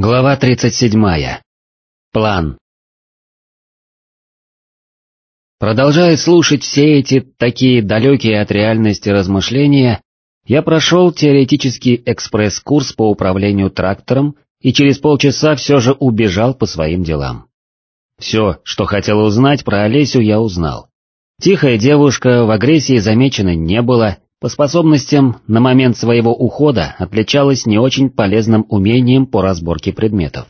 Глава 37. План. Продолжая слушать все эти такие далекие от реальности размышления, я прошел теоретический экспресс-курс по управлению трактором и через полчаса все же убежал по своим делам. Все, что хотел узнать про Олесю, я узнал. Тихая девушка в агрессии замечена не было, по способностям на момент своего ухода отличалась не очень полезным умением по разборке предметов.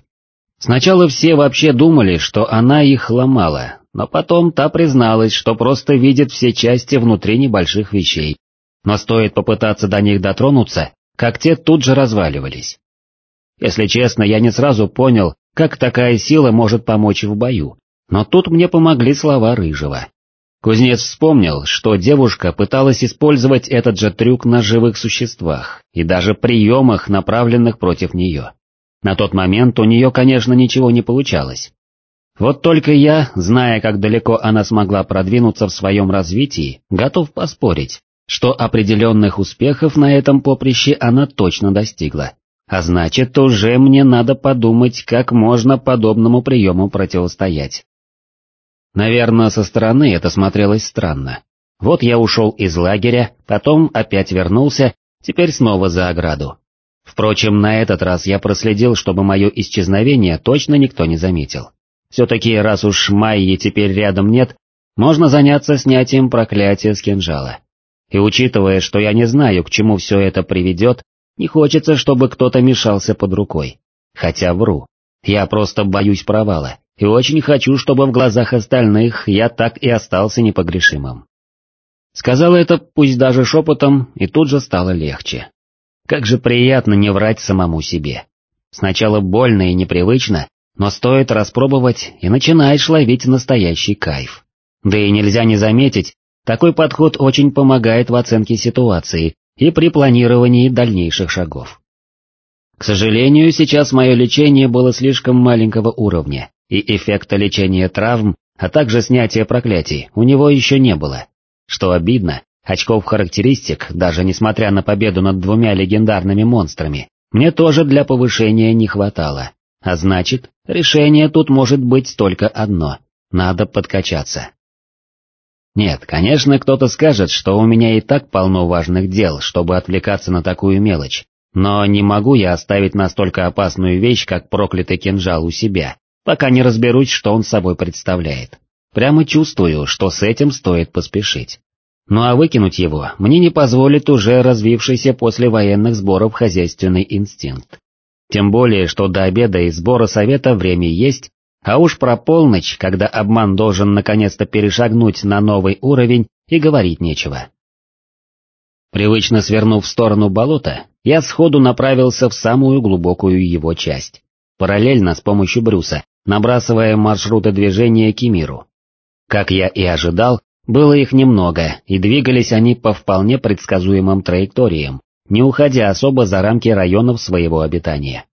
Сначала все вообще думали, что она их ломала, но потом та призналась, что просто видит все части внутри небольших вещей, но стоит попытаться до них дотронуться, как те тут же разваливались. Если честно, я не сразу понял, как такая сила может помочь в бою, но тут мне помогли слова Рыжего. Кузнец вспомнил, что девушка пыталась использовать этот же трюк на живых существах и даже приемах, направленных против нее. На тот момент у нее, конечно, ничего не получалось. Вот только я, зная, как далеко она смогла продвинуться в своем развитии, готов поспорить, что определенных успехов на этом поприще она точно достигла. А значит, уже мне надо подумать, как можно подобному приему противостоять. Наверное, со стороны это смотрелось странно. Вот я ушел из лагеря, потом опять вернулся, теперь снова за ограду. Впрочем, на этот раз я проследил, чтобы мое исчезновение точно никто не заметил. Все-таки, раз уж Майи теперь рядом нет, можно заняться снятием проклятия с кинжала. И учитывая, что я не знаю, к чему все это приведет, не хочется, чтобы кто-то мешался под рукой. Хотя вру, я просто боюсь провала и очень хочу, чтобы в глазах остальных я так и остался непогрешимым. Сказал это, пусть даже шепотом, и тут же стало легче. Как же приятно не врать самому себе. Сначала больно и непривычно, но стоит распробовать, и начинаешь ловить настоящий кайф. Да и нельзя не заметить, такой подход очень помогает в оценке ситуации и при планировании дальнейших шагов. К сожалению, сейчас мое лечение было слишком маленького уровня, и эффекта лечения травм, а также снятия проклятий у него еще не было. Что обидно, очков характеристик, даже несмотря на победу над двумя легендарными монстрами, мне тоже для повышения не хватало. А значит, решение тут может быть только одно — надо подкачаться. Нет, конечно, кто-то скажет, что у меня и так полно важных дел, чтобы отвлекаться на такую мелочь, но не могу я оставить настолько опасную вещь, как проклятый кинжал у себя, пока не разберусь, что он собой представляет. Прямо чувствую, что с этим стоит поспешить. Ну а выкинуть его мне не позволит уже развившийся после военных сборов хозяйственный инстинкт. Тем более, что до обеда и сбора совета время есть, а уж про полночь, когда обман должен наконец-то перешагнуть на новый уровень, и говорить нечего. Привычно свернув в сторону болота, я сходу направился в самую глубокую его часть, параллельно с помощью Брюса, набрасывая маршруты движения Кимиру. Как я и ожидал, было их немного, и двигались они по вполне предсказуемым траекториям, не уходя особо за рамки районов своего обитания.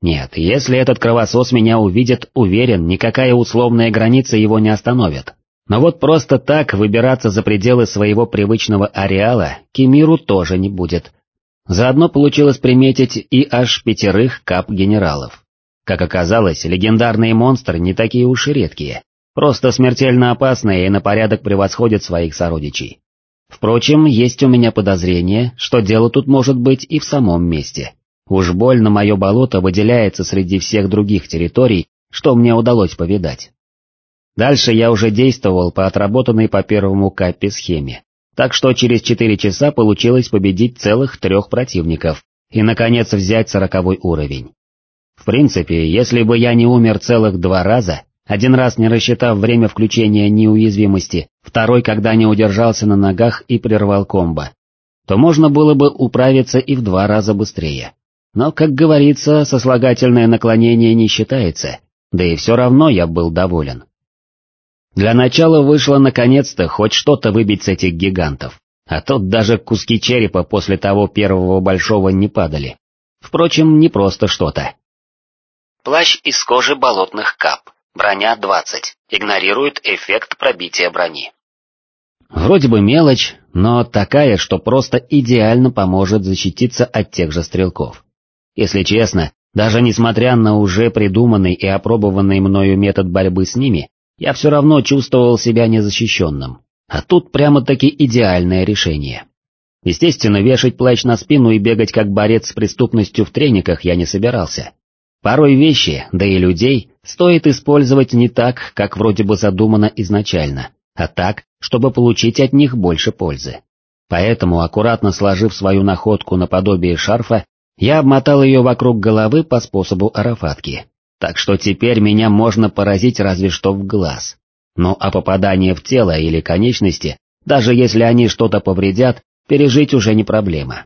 Нет, если этот кровосос меня увидит, уверен, никакая условная граница его не остановит. Но вот просто так выбираться за пределы своего привычного ареала Кимиру тоже не будет. Заодно получилось приметить и аж пятерых кап-генералов. Как оказалось, легендарные монстры не такие уж и редкие, просто смертельно опасные и на порядок превосходят своих сородичей. Впрочем, есть у меня подозрение, что дело тут может быть и в самом месте. Уж больно мое болото выделяется среди всех других территорий, что мне удалось повидать. Дальше я уже действовал по отработанной по первому капе схеме, так что через четыре часа получилось победить целых трех противников и, наконец, взять сороковой уровень. В принципе, если бы я не умер целых два раза, один раз не рассчитав время включения неуязвимости, второй, когда не удержался на ногах и прервал комбо, то можно было бы управиться и в два раза быстрее. Но, как говорится, сослагательное наклонение не считается, да и все равно я был доволен. Для начала вышло наконец-то хоть что-то выбить с этих гигантов, а тут даже куски черепа после того первого большого не падали. Впрочем, не просто что-то, Плащ из кожи болотных кап. Броня 20. Игнорирует эффект пробития брони. Вроде бы мелочь, но такая, что просто идеально поможет защититься от тех же стрелков. Если честно, Даже несмотря на уже придуманный и опробованный мною метод борьбы с ними, я все равно чувствовал себя незащищенным. А тут прямо-таки идеальное решение. Естественно, вешать плащ на спину и бегать как борец с преступностью в трениках я не собирался. Порой вещи, да и людей, стоит использовать не так, как вроде бы задумано изначально, а так, чтобы получить от них больше пользы. Поэтому, аккуратно сложив свою находку наподобие шарфа, я обмотал ее вокруг головы по способу арафатки, так что теперь меня можно поразить разве что в глаз. Ну а попадание в тело или конечности, даже если они что-то повредят, пережить уже не проблема.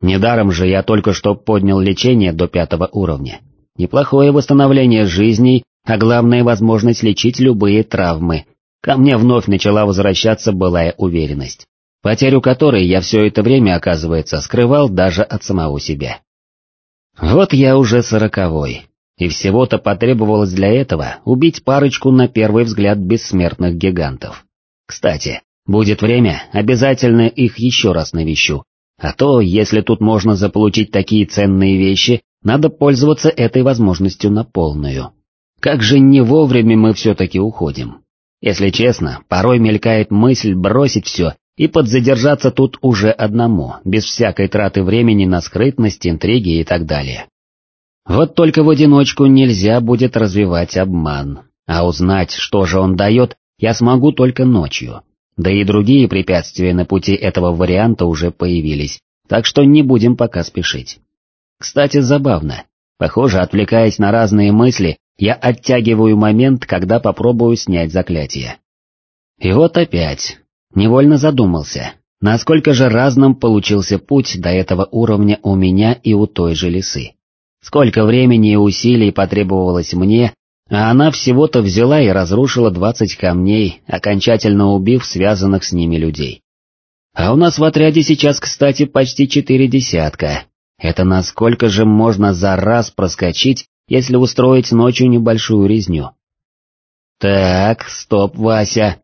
Недаром же я только что поднял лечение до пятого уровня. Неплохое восстановление жизней, а главное возможность лечить любые травмы. Ко мне вновь начала возвращаться былая уверенность, потерю которой я все это время, оказывается, скрывал даже от самого себя. Вот я уже сороковой, и всего-то потребовалось для этого убить парочку на первый взгляд бессмертных гигантов. Кстати, будет время, обязательно их еще раз навещу, а то, если тут можно заполучить такие ценные вещи, надо пользоваться этой возможностью на полную. Как же не вовремя мы все-таки уходим. Если честно, порой мелькает мысль бросить все и подзадержаться тут уже одному, без всякой траты времени на скрытность, интриги и так далее. Вот только в одиночку нельзя будет развивать обман, а узнать, что же он дает, я смогу только ночью. Да и другие препятствия на пути этого варианта уже появились, так что не будем пока спешить. Кстати, забавно. Похоже, отвлекаясь на разные мысли, я оттягиваю момент, когда попробую снять заклятие. И вот опять, Невольно задумался, насколько же разным получился путь до этого уровня у меня и у той же лисы. Сколько времени и усилий потребовалось мне, а она всего-то взяла и разрушила двадцать камней, окончательно убив связанных с ними людей. А у нас в отряде сейчас, кстати, почти четыре десятка. Это насколько же можно за раз проскочить, если устроить ночью небольшую резню? Так, стоп, Вася,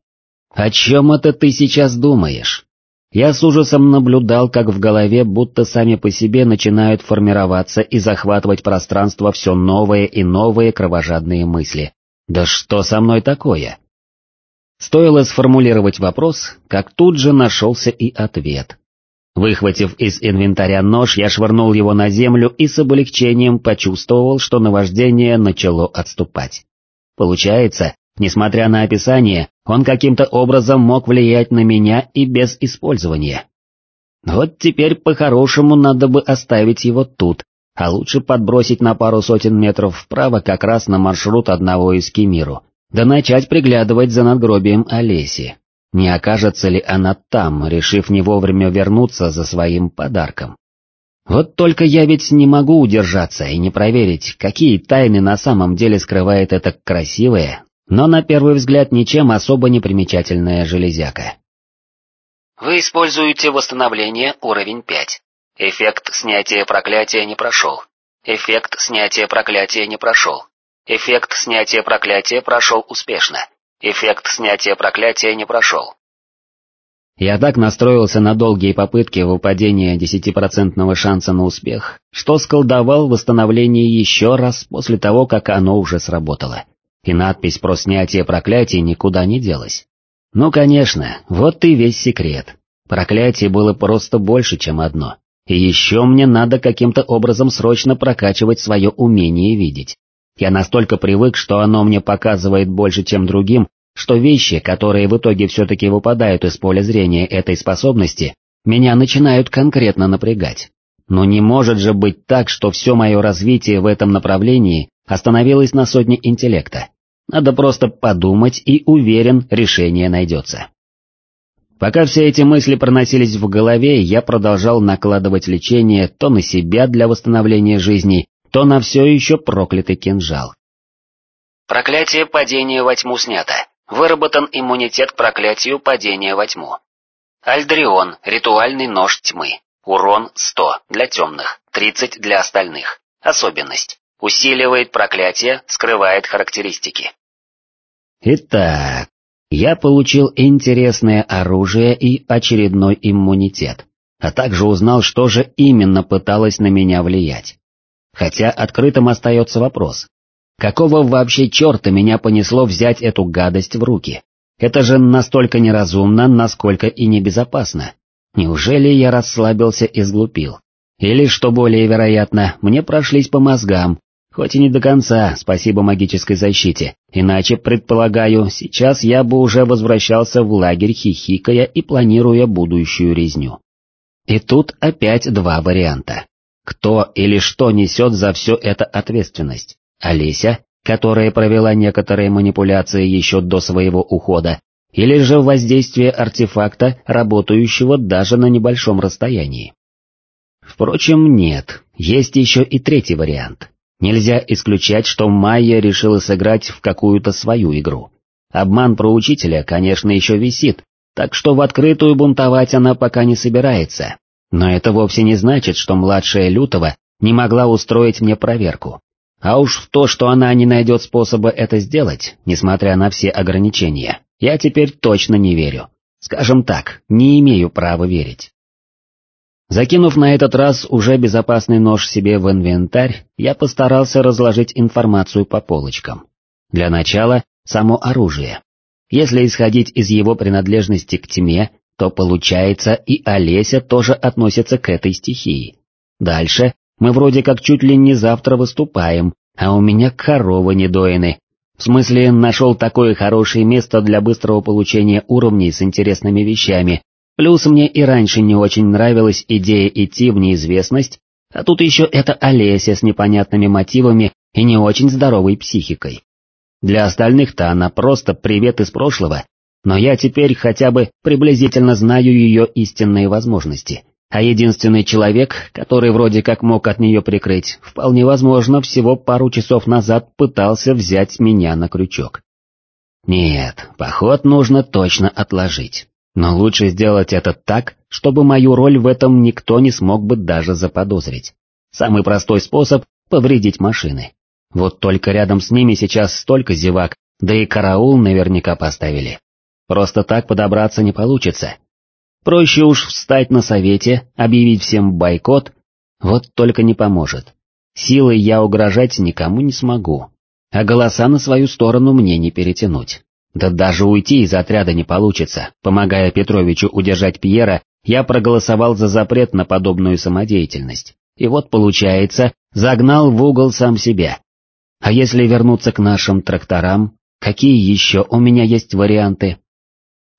«О чем это ты сейчас думаешь?» Я с ужасом наблюдал, как в голове будто сами по себе начинают формироваться и захватывать пространство все новые и новые кровожадные мысли. «Да что со мной такое?» Стоило сформулировать вопрос, как тут же нашелся и ответ. Выхватив из инвентаря нож, я швырнул его на землю и с облегчением почувствовал, что наваждение начало отступать. Получается, Несмотря на описание, он каким-то образом мог влиять на меня и без использования. Вот теперь по-хорошему надо бы оставить его тут, а лучше подбросить на пару сотен метров вправо как раз на маршрут одного из Кемиру, да начать приглядывать за надгробием Олеси. Не окажется ли она там, решив не вовремя вернуться за своим подарком? Вот только я ведь не могу удержаться и не проверить, какие тайны на самом деле скрывает эта красивая, но на первый взгляд ничем особо не примечательная железяка. Вы используете восстановление уровень 5. Эффект снятия проклятия не прошел. Эффект снятия проклятия не прошел. Эффект снятия проклятия прошел успешно. Эффект снятия проклятия не прошел. Я так настроился на долгие попытки выпадения десятипроцентного шанса на успех, что сколдовал восстановление еще раз после того, как оно уже сработало и надпись про снятие проклятий никуда не делась. Ну конечно, вот и весь секрет. Проклятие было просто больше, чем одно. И еще мне надо каким-то образом срочно прокачивать свое умение видеть. Я настолько привык, что оно мне показывает больше, чем другим, что вещи, которые в итоге все-таки выпадают из поля зрения этой способности, меня начинают конкретно напрягать. Но не может же быть так, что все мое развитие в этом направлении остановилось на сотне интеллекта. Надо просто подумать и уверен, решение найдется. Пока все эти мысли проносились в голове, я продолжал накладывать лечение то на себя для восстановления жизни, то на все еще проклятый кинжал. Проклятие падения во тьму снято. Выработан иммунитет к проклятию падения во тьму. Альдрион, ритуальный нож тьмы. Урон 100 для темных, 30 для остальных. Особенность. Усиливает проклятие, скрывает характеристики. Итак, я получил интересное оружие и очередной иммунитет, а также узнал, что же именно пыталось на меня влиять. Хотя открытым остается вопрос. Какого вообще черта меня понесло взять эту гадость в руки? Это же настолько неразумно, насколько и небезопасно. Неужели я расслабился и сглупил? Или, что более вероятно, мне прошлись по мозгам, хоть и не до конца, спасибо магической защите, иначе, предполагаю, сейчас я бы уже возвращался в лагерь хихикая и планируя будущую резню. И тут опять два варианта. Кто или что несет за все это ответственность? Олеся, которая провела некоторые манипуляции еще до своего ухода, или же воздействие артефакта, работающего даже на небольшом расстоянии. Впрочем, нет, есть еще и третий вариант. Нельзя исключать, что Майя решила сыграть в какую-то свою игру. Обман про учителя, конечно, еще висит, так что в открытую бунтовать она пока не собирается. Но это вовсе не значит, что младшая Лютова не могла устроить мне проверку. А уж в то, что она не найдет способа это сделать, несмотря на все ограничения, я теперь точно не верю. Скажем так, не имею права верить. Закинув на этот раз уже безопасный нож себе в инвентарь, я постарался разложить информацию по полочкам. Для начала, само оружие. Если исходить из его принадлежности к тьме, то получается и Олеся тоже относится к этой стихии. Дальше, мы вроде как чуть ли не завтра выступаем, а у меня коровы недоины. В смысле, нашел такое хорошее место для быстрого получения уровней с интересными вещами, Плюс мне и раньше не очень нравилась идея идти в неизвестность, а тут еще эта Олеся с непонятными мотивами и не очень здоровой психикой. Для остальных-то она просто привет из прошлого, но я теперь хотя бы приблизительно знаю ее истинные возможности, а единственный человек, который вроде как мог от нее прикрыть, вполне возможно всего пару часов назад пытался взять меня на крючок. Нет, поход нужно точно отложить. Но лучше сделать это так, чтобы мою роль в этом никто не смог бы даже заподозрить. Самый простой способ — повредить машины. Вот только рядом с ними сейчас столько зевак, да и караул наверняка поставили. Просто так подобраться не получится. Проще уж встать на совете, объявить всем бойкот, вот только не поможет. Силой я угрожать никому не смогу, а голоса на свою сторону мне не перетянуть. Да даже уйти из отряда не получится. Помогая Петровичу удержать Пьера, я проголосовал за запрет на подобную самодеятельность. И вот получается, загнал в угол сам себя. А если вернуться к нашим тракторам, какие еще у меня есть варианты?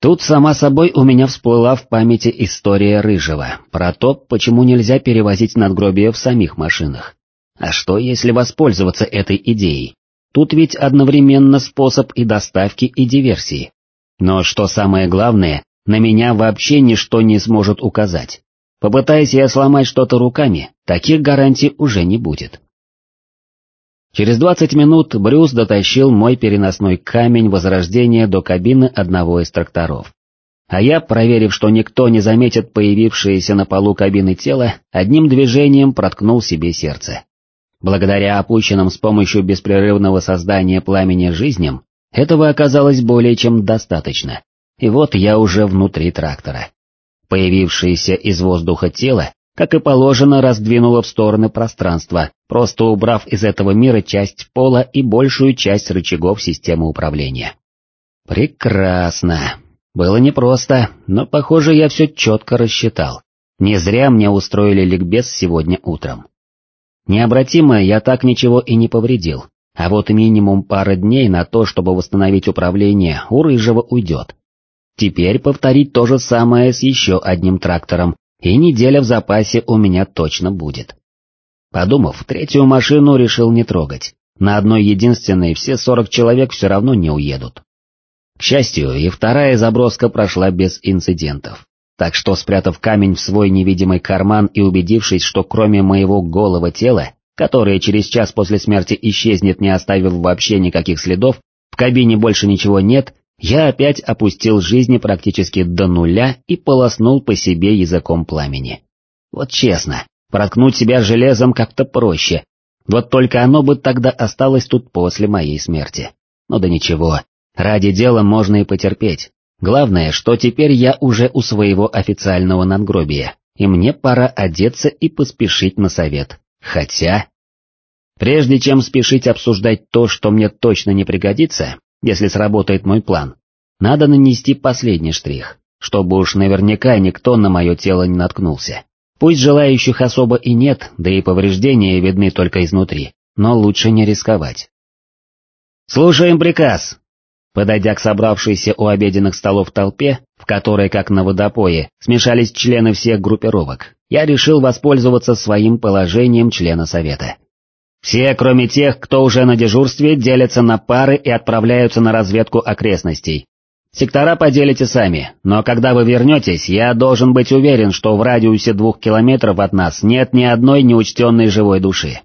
Тут сама собой у меня всплыла в памяти история Рыжего, про то, почему нельзя перевозить надгробия в самих машинах. А что если воспользоваться этой идеей? Тут ведь одновременно способ и доставки, и диверсии. Но что самое главное, на меня вообще ничто не сможет указать. Попытаясь я сломать что-то руками, таких гарантий уже не будет. Через двадцать минут Брюс дотащил мой переносной камень возрождения до кабины одного из тракторов. А я, проверив, что никто не заметит появившееся на полу кабины тело, одним движением проткнул себе сердце. Благодаря опущенным с помощью беспрерывного создания пламени жизням, этого оказалось более чем достаточно. И вот я уже внутри трактора. Появившееся из воздуха тело, как и положено, раздвинуло в стороны пространства, просто убрав из этого мира часть пола и большую часть рычагов системы управления. Прекрасно. Было непросто, но, похоже, я все четко рассчитал. Не зря мне устроили ликбез сегодня утром. Необратимо я так ничего и не повредил, а вот минимум пара дней на то, чтобы восстановить управление, у Рыжего уйдет. Теперь повторить то же самое с еще одним трактором, и неделя в запасе у меня точно будет. Подумав, третью машину решил не трогать. На одной единственной все сорок человек все равно не уедут. К счастью, и вторая заброска прошла без инцидентов. Так что, спрятав камень в свой невидимый карман и убедившись, что кроме моего голого тела, которое через час после смерти исчезнет, не оставив вообще никаких следов, в кабине больше ничего нет, я опять опустил жизни практически до нуля и полоснул по себе языком пламени. Вот честно, проткнуть себя железом как-то проще, вот только оно бы тогда осталось тут после моей смерти. Ну да ничего, ради дела можно и потерпеть, Главное, что теперь я уже у своего официального надгробия, и мне пора одеться и поспешить на совет. Хотя... Прежде чем спешить обсуждать то, что мне точно не пригодится, если сработает мой план, надо нанести последний штрих, чтобы уж наверняка никто на мое тело не наткнулся. Пусть желающих особо и нет, да и повреждения видны только изнутри, но лучше не рисковать. «Слушаем приказ!» Подойдя к собравшейся у обеденных столов толпе, в которой, как на водопое, смешались члены всех группировок, я решил воспользоваться своим положением члена совета. Все, кроме тех, кто уже на дежурстве, делятся на пары и отправляются на разведку окрестностей. Сектора поделите сами, но когда вы вернетесь, я должен быть уверен, что в радиусе двух километров от нас нет ни одной неучтенной живой души.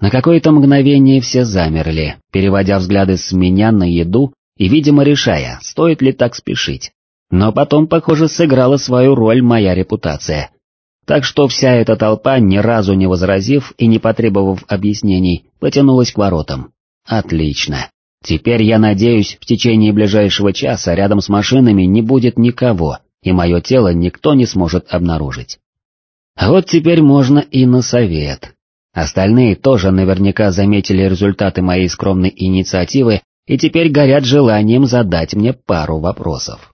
На какое-то мгновение все замерли, переводя взгляды с меня на еду и, видимо, решая, стоит ли так спешить. Но потом, похоже, сыграла свою роль моя репутация. Так что вся эта толпа, ни разу не возразив и не потребовав объяснений, потянулась к воротам. Отлично. Теперь, я надеюсь, в течение ближайшего часа рядом с машинами не будет никого, и мое тело никто не сможет обнаружить. Вот теперь можно и на совет. Остальные тоже наверняка заметили результаты моей скромной инициативы и теперь горят желанием задать мне пару вопросов.